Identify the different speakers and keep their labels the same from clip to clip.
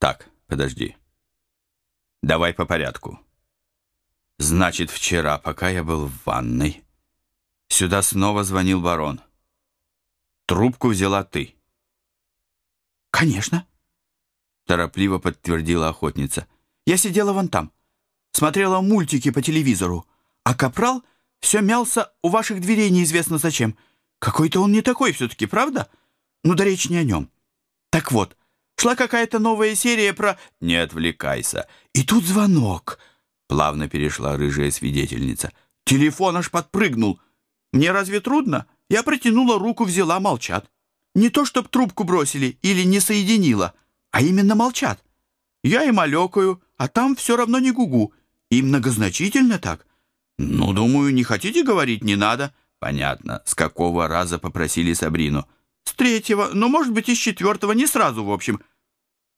Speaker 1: Так, подожди. Давай по порядку. Значит, вчера, пока я был в ванной, сюда снова звонил барон. Трубку взяла ты.
Speaker 2: Конечно, торопливо подтвердила охотница. Я сидела вон там, смотрела мультики по телевизору, а капрал все мялся у ваших дверей неизвестно зачем. Какой-то он не такой все-таки, правда? Ну да речь не о нем. Так вот, шла какая-то новая серия про...
Speaker 1: Не отвлекайся.
Speaker 2: И тут звонок. Плавно перешла рыжая свидетельница. Телефон аж подпрыгнул. Мне разве трудно? Я протянула руку, взяла, молчат. Не то, чтоб трубку бросили или не соединила, а именно молчат. Я им олекаю, а там все равно не гугу. И многозначительно так. Ну, думаю, не хотите говорить, не надо.
Speaker 1: Понятно. С какого раза попросили Сабрину?
Speaker 2: С третьего, но, может быть, и с четвертого, не сразу, в общем.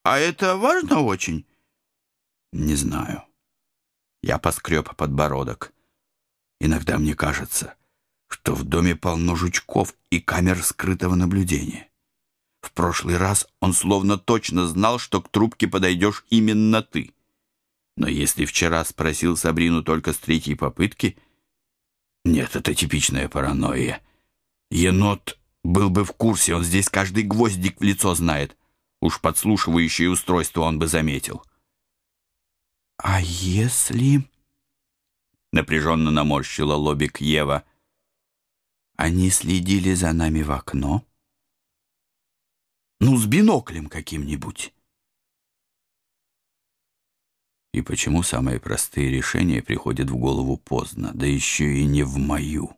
Speaker 2: А это важно очень?
Speaker 1: Не знаю. Я поскреб подбородок. Иногда мне кажется, что в доме полно жучков и камер скрытого наблюдения. В прошлый раз он словно точно знал, что к трубке подойдешь именно ты. Но если вчера спросил Сабрину только с третьей попытки... Нет, это типичная паранойя. Енот был бы в курсе, он здесь каждый гвоздик в лицо знает. Уж подслушивающее устройство он бы заметил.
Speaker 2: «А если...»
Speaker 1: Напряженно наморщила лобик Ева.
Speaker 2: «Они следили за нами в окно?» «Ну, с биноклем каким-нибудь».
Speaker 1: И почему самые простые решения приходят в голову поздно, да еще и не в мою?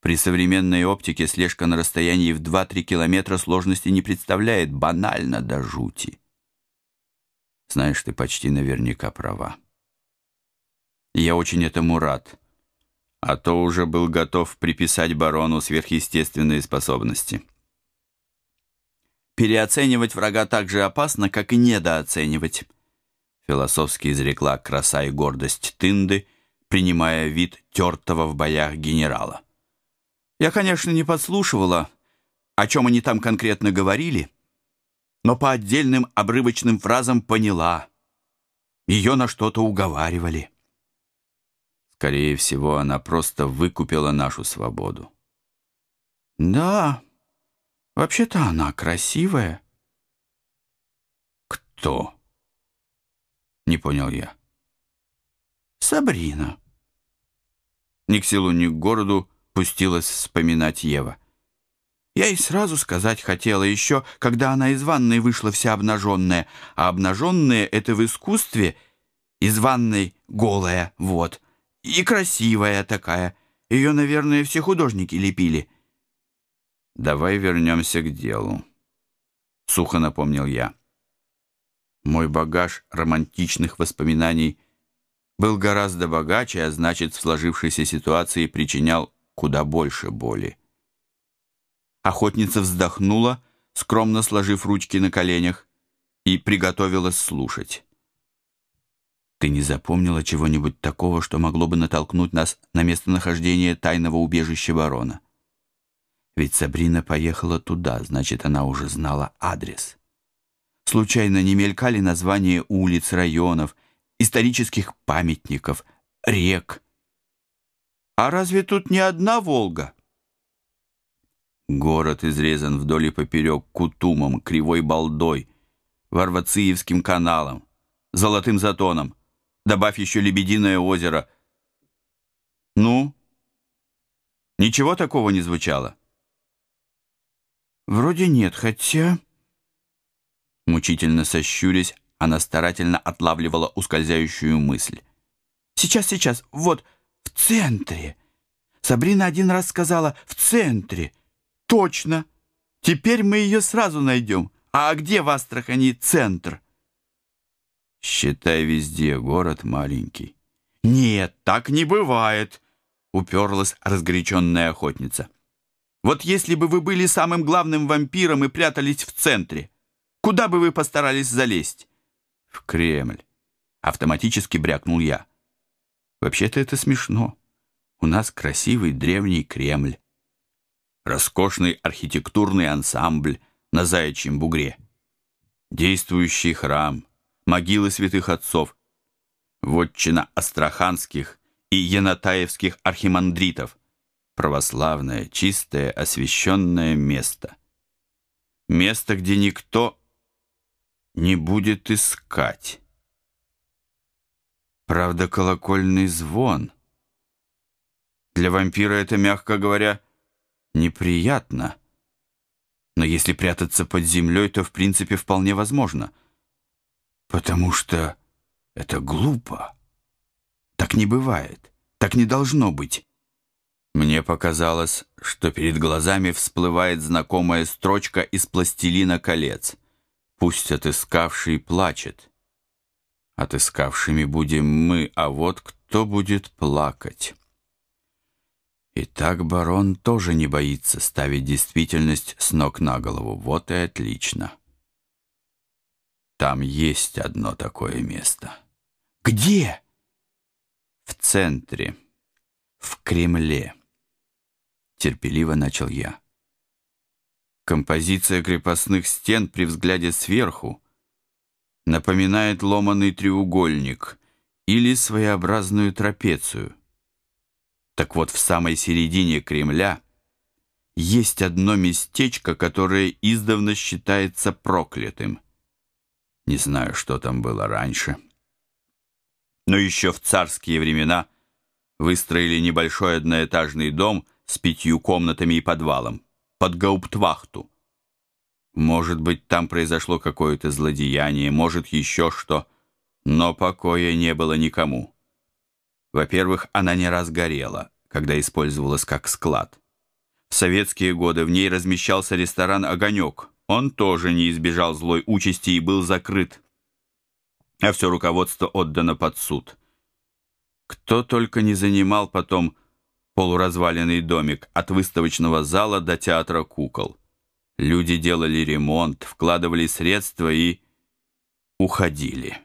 Speaker 1: При современной оптике слежка на расстоянии в 2-3 километра сложности не представляет, банально до жути. Знаешь, ты почти наверняка права. я очень этому рад, а то уже был готов приписать барону сверхъестественные способности.
Speaker 2: Переоценивать врага так же опасно, как и недооценивать. Философски изрекла краса и гордость Тынды, принимая вид тертого в боях генерала. Я, конечно, не подслушивала, о чем они там конкретно говорили, но по отдельным обрывочным фразам поняла. Ее на что-то уговаривали.
Speaker 1: Скорее всего, она просто выкупила нашу свободу.
Speaker 2: Да, вообще-то она красивая.
Speaker 1: Кто? Не понял я.
Speaker 2: Сабрина.
Speaker 1: Ни к селу, ни к городу пустилась вспоминать Ева.
Speaker 2: Я ей сразу сказать хотела еще, когда она из ванной вышла вся обнаженная, а обнаженная — это в искусстве из ванной голая, вот, и красивая такая. Ее, наверное, все художники лепили.
Speaker 1: «Давай вернемся к делу», — сухо напомнил я. Мой багаж романтичных воспоминаний был гораздо богаче, а значит, в сложившейся ситуации причинял куда больше боли.
Speaker 2: Охотница вздохнула, скромно сложив ручки на коленях, и приготовилась слушать. «Ты не запомнила чего-нибудь такого, что могло бы натолкнуть нас на местонахождение тайного убежища барона? Ведь Сабрина поехала туда, значит, она уже знала адрес. Случайно не мелькали названия улиц, районов, исторических памятников, рек, а разве тут не одна Волга?
Speaker 1: Город изрезан вдоль и поперек Кутумом, Кривой Балдой, Варвациевским каналом, Золотым затоном. Добавь еще Лебединое озеро. Ну? Ничего такого не звучало?
Speaker 2: Вроде нет, хотя...
Speaker 1: Мучительно сощурясь, она старательно отлавливала ускользающую мысль.
Speaker 2: Сейчас, сейчас, вот... В центре. Сабрина один раз сказала «в центре». Точно. Теперь мы ее сразу найдем. А где в Астрахани центр?
Speaker 1: Считай, везде город маленький.
Speaker 2: Нет, так не бывает, уперлась разгоряченная охотница. Вот если бы вы были самым главным вампиром и прятались в центре, куда бы вы постарались залезть?
Speaker 1: В Кремль. Автоматически брякнул я. Вообще-то это смешно. У нас красивый древний Кремль. Роскошный архитектурный ансамбль на Заячьем бугре.
Speaker 2: действующий храм, могилы святых отцов, вотчина астраханских и янатаевских архимандритов, православное, чистое, освященное место. Место, где никто не будет искать. Правда, колокольный звон. Для вампира это, мягко говоря, неприятно. Но если прятаться под землей, то в принципе вполне возможно. Потому что это глупо. Так не бывает. Так не должно быть. Мне показалось, что перед глазами всплывает знакомая строчка из «Пластилина колец». «Пусть отыскавший плачет». Отыскавшими будем мы, а вот кто будет плакать. Итак, барон тоже не боится ставить действительность с ног на голову. Вот и отлично. Там есть одно такое место.
Speaker 1: Где?
Speaker 2: В центре, в Кремле. Терпеливо начал я. Композиция крепостных стен при взгляде сверху напоминает ломаный треугольник или своеобразную трапецию. Так вот, в самой середине Кремля есть одно местечко, которое издавна считается проклятым. Не знаю, что там было раньше. Но еще в царские времена выстроили небольшой одноэтажный дом с пятью комнатами и подвалом под гауптвахту. Может быть, там произошло какое-то злодеяние, может, еще что, но покоя не было никому. Во-первых, она не раз горела, когда использовалась как склад. В советские годы в ней размещался ресторан «Огонек». Он тоже не избежал злой участи и был закрыт. А все руководство отдано под суд. Кто только не занимал потом полуразваленный домик от выставочного зала до театра кукол. Люди делали ремонт, вкладывали средства и уходили.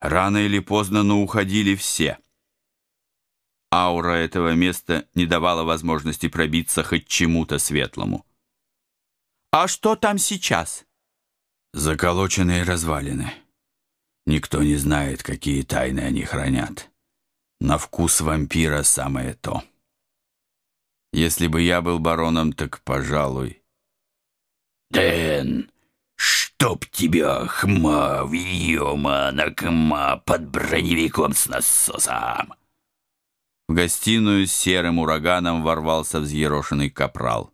Speaker 2: Рано или поздно, но уходили все. Аура этого места не давала возможности пробиться хоть чему-то светлому.
Speaker 1: «А что там сейчас?»
Speaker 2: «Заколоченные развалины. Никто не знает, какие тайны они хранят. На вкус вампира самое то. Если бы я был бароном, так, пожалуй,
Speaker 3: Дэн, чтоб тебя, хма, въема на хма под броневиком с насосом!»
Speaker 2: В гостиную серым ураганом ворвался взъерошенный капрал.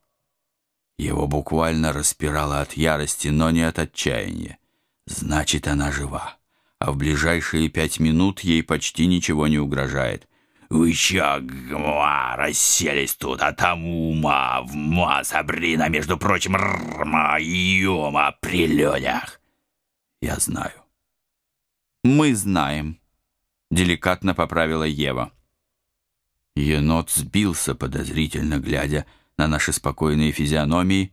Speaker 2: Его буквально распирало от ярости, но не от отчаяния. Значит, она жива, а в ближайшие пять минут ей почти ничего не угрожает —
Speaker 3: вы чё, гма, расселись тут, а там ума, вма, Сабрина, между прочим, рма, ёма, при людях.
Speaker 2: Я знаю. Мы знаем, деликатно поправила Ева. Енот сбился, подозрительно глядя на наши спокойные физиономии,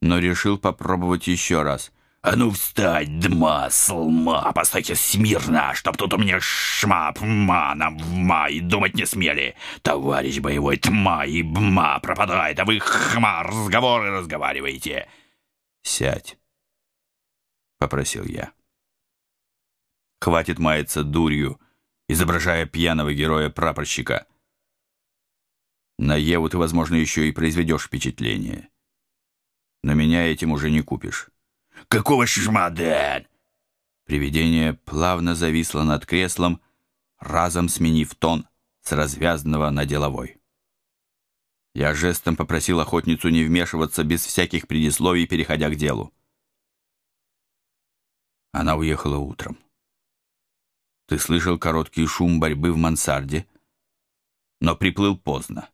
Speaker 2: но решил попробовать еще раз —
Speaker 3: «А ну встать, дма, слма, постойте смирно, чтоб тут у меня шма, пма, нам вма и думать не смели. Товарищ боевой тма и бма пропадает, а вы хма разговоры разговариваете».
Speaker 2: «Сядь», — попросил я. «Хватит маяться дурью, изображая пьяного героя-прапорщика. На Еву ты, возможно, еще и произведешь впечатление, но меня этим уже не купишь».
Speaker 3: Какого шмаден?»
Speaker 2: Привидение плавно зависло над креслом, разом сменив тон с развязанного на деловой. Я жестом попросил охотницу не вмешиваться без всяких предисловий, переходя к делу. Она уехала утром. Ты слышал короткий шум борьбы в мансарде, но приплыл поздно.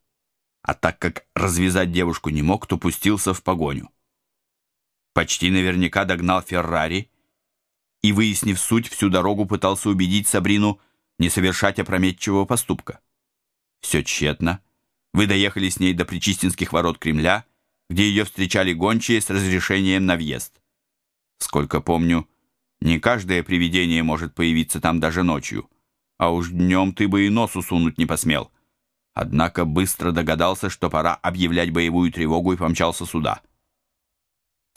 Speaker 2: А так как развязать девушку не мог, то пустился в погоню почти наверняка догнал Феррари и, выяснив суть, всю дорогу пытался убедить Сабрину не совершать опрометчивого поступка. Все тщетно. Вы доехали с ней до Причистинских ворот Кремля, где ее встречали гончие с разрешением на въезд. Сколько помню, не каждое привидение может появиться там даже ночью, а уж днем ты бы и носу сунуть не посмел. Однако быстро догадался, что пора объявлять боевую тревогу и помчался сюда.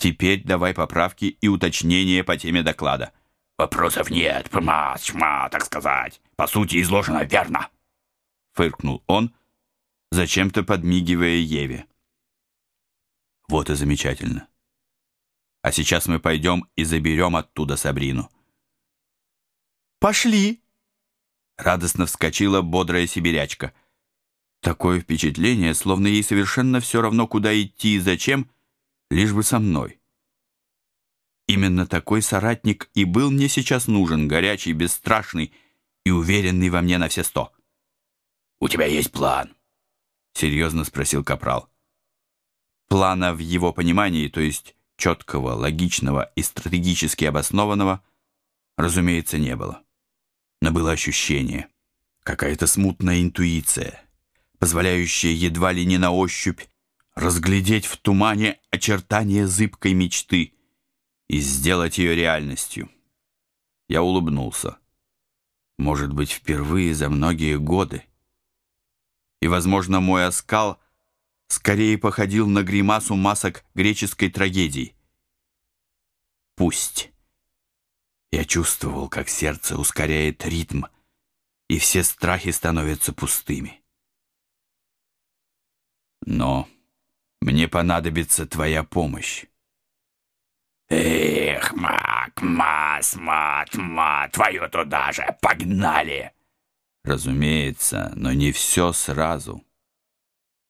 Speaker 2: Теперь давай поправки и уточнения по теме доклада.
Speaker 3: Вопросов нет, пма, чма, так сказать. По сути, изложено верно.
Speaker 2: Фыркнул он, зачем-то подмигивая Еве. Вот и замечательно. А сейчас мы пойдем и заберем оттуда Сабрину.
Speaker 1: «Пошли!»
Speaker 2: Радостно вскочила бодрая сибирячка. Такое впечатление, словно ей совершенно все равно, куда идти и зачем, лишь бы со мной. Именно такой соратник и был мне сейчас нужен, горячий, бесстрашный и уверенный во мне на все сто.
Speaker 3: «У тебя есть план?»
Speaker 2: — серьезно спросил Капрал. Плана в его понимании, то есть четкого, логичного и стратегически обоснованного, разумеется, не было. Но было ощущение, какая-то смутная интуиция, позволяющая едва ли не на ощупь разглядеть в тумане очертания зыбкой мечты и сделать ее реальностью. Я улыбнулся. Может быть, впервые за многие годы. И, возможно, мой оскал скорее походил на гримасу масок греческой трагедии. Пусть. Я чувствовал, как сердце ускоряет ритм, и все страхи становятся пустыми. Но мне понадобится твоя помощь.
Speaker 3: Эх, мак, мас, мат, ма, твою туда же, погнали!
Speaker 2: Разумеется, но не все сразу.